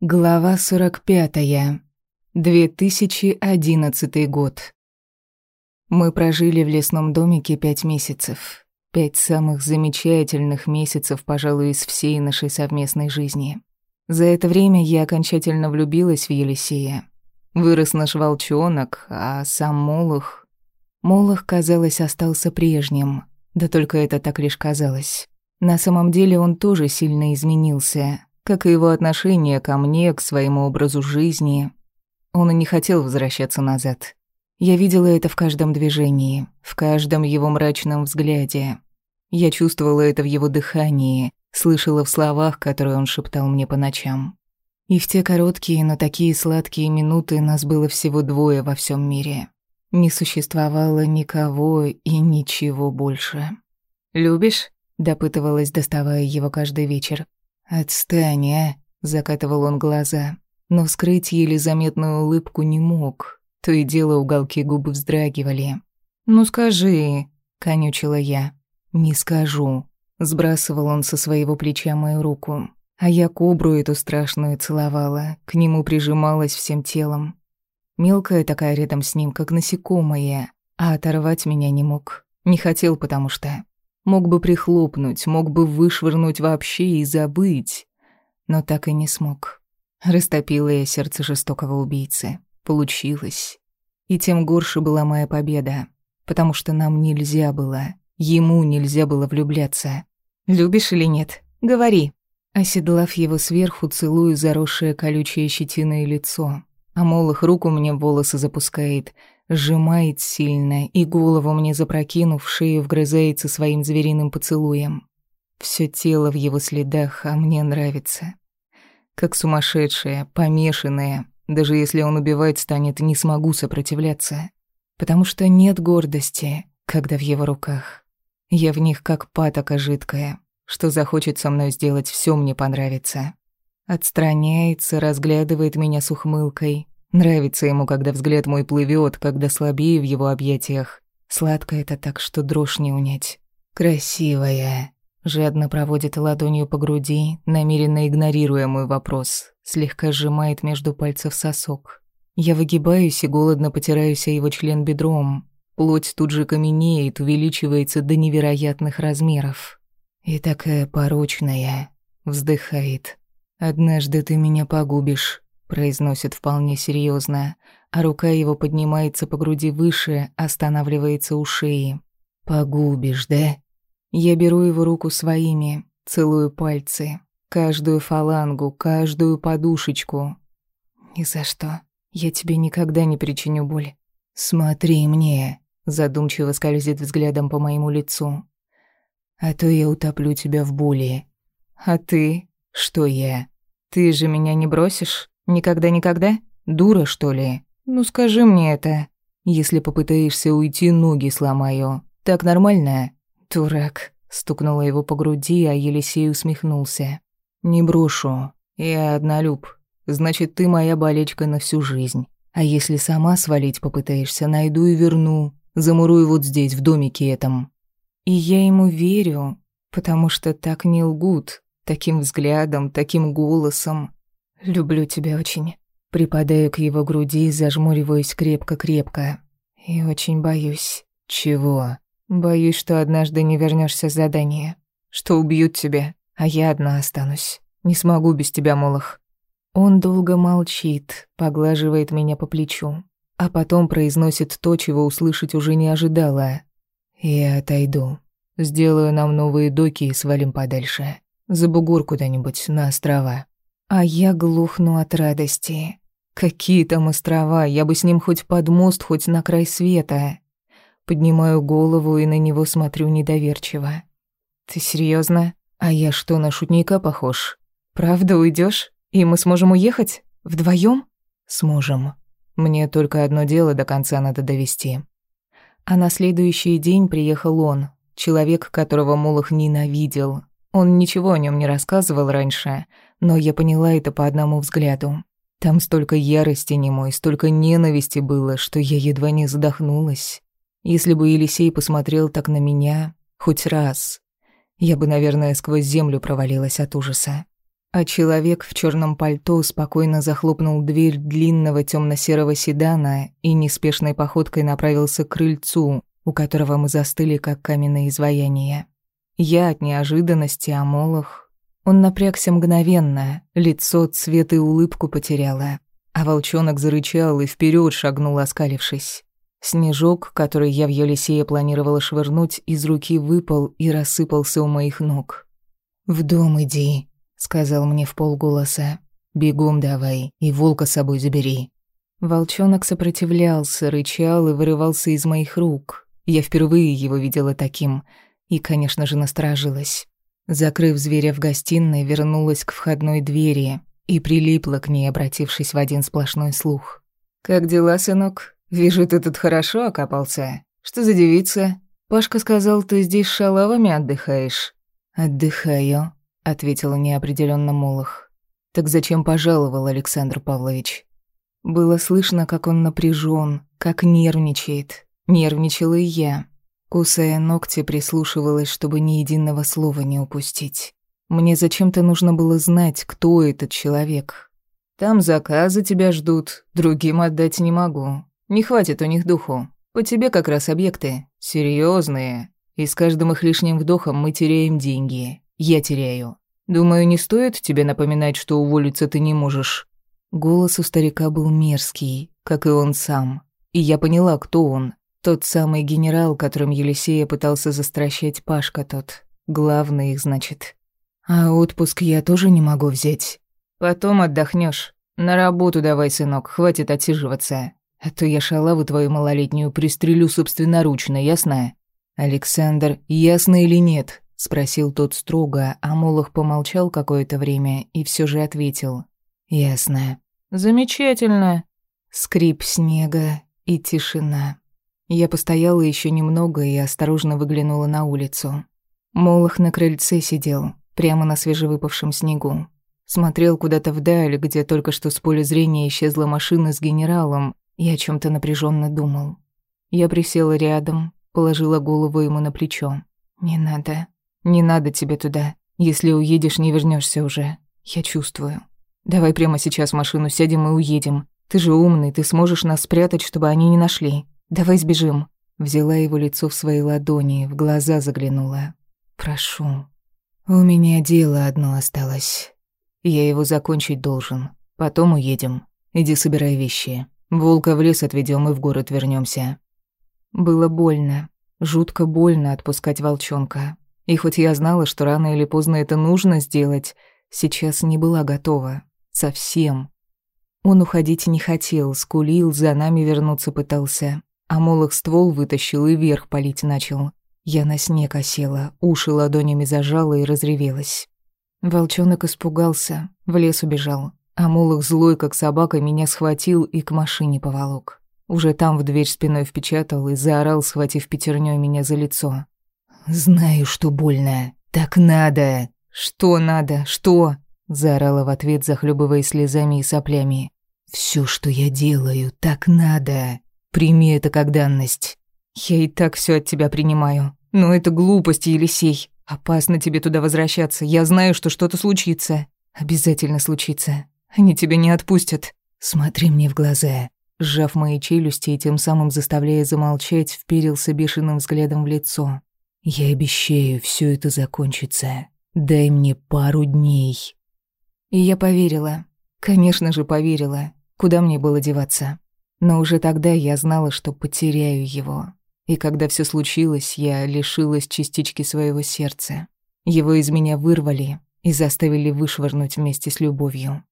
Глава 45. 2011 год. Мы прожили в лесном домике пять месяцев. Пять самых замечательных месяцев, пожалуй, из всей нашей совместной жизни. За это время я окончательно влюбилась в Елисея. Вырос наш волчонок, а сам Молох... Молох, казалось, остался прежним. Да только это так лишь казалось. На самом деле он тоже сильно изменился, как и его отношение ко мне, к своему образу жизни. Он и не хотел возвращаться назад. Я видела это в каждом движении, в каждом его мрачном взгляде. Я чувствовала это в его дыхании, слышала в словах, которые он шептал мне по ночам. И в те короткие, но такие сладкие минуты нас было всего двое во всем мире. Не существовало никого и ничего больше. «Любишь?» – допытывалась, доставая его каждый вечер. «Отстань, а!» — закатывал он глаза. Но скрыть еле заметную улыбку не мог. То и дело уголки губы вздрагивали. «Ну скажи», — конючила я. «Не скажу». Сбрасывал он со своего плеча мою руку. А я кобру эту страшную целовала, к нему прижималась всем телом. Мелкая такая рядом с ним, как насекомое, а оторвать меня не мог. Не хотел, потому что... Мог бы прихлопнуть, мог бы вышвырнуть вообще и забыть, но так и не смог. Растопила я сердце жестокого убийцы. Получилось. И тем горше была моя победа, потому что нам нельзя было, ему нельзя было влюбляться. «Любишь или нет? Говори». Оседлав его сверху, целую заросшее колючее щетиной лицо. А Молох руку мне в волосы запускает, сжимает сильно и голову мне запрокинув, шею вгрызается своим звериным поцелуем. Всё тело в его следах, а мне нравится. Как сумасшедшая, помешанная, даже если он убивать станет, не смогу сопротивляться. Потому что нет гордости, когда в его руках. Я в них как патока жидкая, что захочет со мной сделать, всё мне понравится. Отстраняется, разглядывает меня с ухмылкой, Нравится ему, когда взгляд мой плывет, когда слабее в его объятиях. Сладко это так, что дрожь не унять. «Красивая», — жадно проводит ладонью по груди, намеренно игнорируя мой вопрос, слегка сжимает между пальцев сосок. Я выгибаюсь и голодно потираюсь о его член бедром. Плоть тут же каменеет, увеличивается до невероятных размеров. И такая порочная, вздыхает. «Однажды ты меня погубишь» произносит вполне серьезно, а рука его поднимается по груди выше, останавливается у шеи. «Погубишь, да?» Я беру его руку своими, целую пальцы, каждую фалангу, каждую подушечку. «Ни за что. Я тебе никогда не причиню боль». «Смотри мне», — задумчиво скользит взглядом по моему лицу. «А то я утоплю тебя в боли». «А ты? Что я? Ты же меня не бросишь?» Никогда-никогда? Дура, что ли? Ну скажи мне это. Если попытаешься уйти, ноги сломаю. Так нормально? Дурак. Стукнула его по груди, а Елисей усмехнулся. Не брошу. Я однолюб. Значит, ты моя болечка на всю жизнь. А если сама свалить попытаешься, найду и верну. Замурую вот здесь, в домике этом. И я ему верю, потому что так не лгут. Таким взглядом, таким голосом. «Люблю тебя очень». Припадаю к его груди, зажмуриваюсь крепко-крепко. И очень боюсь. Чего? Боюсь, что однажды не вернешься с задания. Что убьют тебя, а я одна останусь. Не смогу без тебя, Молох. Он долго молчит, поглаживает меня по плечу, а потом произносит то, чего услышать уже не ожидала. Я отойду. Сделаю нам новые доки и свалим подальше. За бугор куда-нибудь, на острова. А я глухну от радости. Какие там острова, я бы с ним хоть под мост, хоть на край света. Поднимаю голову и на него смотрю недоверчиво. Ты серьезно? А я что, на шутника похож? Правда уйдешь? И мы сможем уехать? Вдвоем? Сможем. Мне только одно дело до конца надо довести. А на следующий день приехал он, человек, которого Молох ненавидел. Он ничего о нем не рассказывал раньше, но я поняла это по одному взгляду. Там столько ярости немой, столько ненависти было, что я едва не задохнулась. Если бы Елисей посмотрел так на меня хоть раз, я бы, наверное, сквозь землю провалилась от ужаса. а человек в черном пальто спокойно захлопнул дверь длинного темно-серого седана и неспешной походкой направился к крыльцу, у которого мы застыли, как каменное изваяние. Я от неожиданности, а Молох... Он напрягся мгновенно, лицо цвет и улыбку потеряло, а волчонок зарычал и вперед шагнул, оскалившись. Снежок, который я в Елисее планировала швырнуть, из руки выпал и рассыпался у моих ног. «В дом иди», — сказал мне в полголоса. «Бегом давай и волка с собой забери». Волчонок сопротивлялся, рычал и вырывался из моих рук. Я впервые его видела таким и, конечно же, насторожилась. Закрыв зверя в гостиной, вернулась к входной двери и прилипла к ней, обратившись в один сплошной слух. «Как дела, сынок? Вижу, ты тут хорошо окопался. Что за девица? Пашка сказал, ты здесь шалавами отдыхаешь». «Отдыхаю», — ответила неопределенно Молох. «Так зачем пожаловал Александр Павлович?» Было слышно, как он напряжен, как нервничает. Нервничала и я. Кусая ногти, прислушивалась, чтобы ни единого слова не упустить. Мне зачем-то нужно было знать, кто этот человек. Там заказы тебя ждут, другим отдать не могу. Не хватит у них духу. По тебе как раз объекты. серьезные, И с каждым их лишним вдохом мы теряем деньги. Я теряю. Думаю, не стоит тебе напоминать, что уволиться ты не можешь. Голос у старика был мерзкий, как и он сам. И я поняла, кто он. Тот самый генерал, которым Елисея пытался застращать Пашка тот. Главный их, значит. А отпуск я тоже не могу взять. Потом отдохнешь. На работу давай, сынок, хватит отсиживаться. А то я шалаву твою малолетнюю пристрелю собственноручно, ясно? Александр, ясно или нет? Спросил тот строго, а Молох помолчал какое-то время и все же ответил. Ясно. Замечательно. Скрип снега и тишина. Я постояла еще немного и осторожно выглянула на улицу. Молох на крыльце сидел, прямо на свежевыпавшем снегу. Смотрел куда-то вдаль, где только что с поля зрения исчезла машина с генералом, и о чем то напряженно думал. Я присела рядом, положила голову ему на плечо. «Не надо. Не надо тебе туда. Если уедешь, не вернешься уже. Я чувствую. Давай прямо сейчас в машину сядем и уедем. Ты же умный, ты сможешь нас спрятать, чтобы они не нашли. Давай сбежим». Взяла его лицо в свои ладони, в глаза заглянула. «Прошу. У меня дело одно осталось. Я его закончить должен. Потом уедем. Иди собирай вещи. Волка в лес отведем и в город вернемся. Было больно. Жутко больно отпускать волчонка. И хоть я знала, что рано или поздно это нужно сделать, сейчас не была готова. Совсем. Он уходить не хотел, скулил, за нами вернуться пытался а молох ствол вытащил и вверх палить начал. Я на снег осела, уши ладонями зажала и разревелась. Волчонок испугался, в лес убежал, а молох злой, как собака, меня схватил и к машине поволок. Уже там в дверь спиной впечатал и заорал, схватив пятернёй меня за лицо. «Знаю, что больно. Так надо!» «Что надо? Что?» Заорала в ответ, захлебываясь слезами и соплями. «Всё, что я делаю, так надо!» Прими это как данность. Я и так все от тебя принимаю. Но это глупость, Елисей. Опасно тебе туда возвращаться. Я знаю, что что-то случится. Обязательно случится. Они тебя не отпустят. Смотри мне в глаза. Сжав мои челюсти и тем самым заставляя замолчать, вперился бешеным взглядом в лицо. Я обещаю, все это закончится. Дай мне пару дней. И я поверила. Конечно же, поверила. Куда мне было деваться? Но уже тогда я знала, что потеряю его. И когда все случилось, я лишилась частички своего сердца. Его из меня вырвали и заставили вышвырнуть вместе с любовью.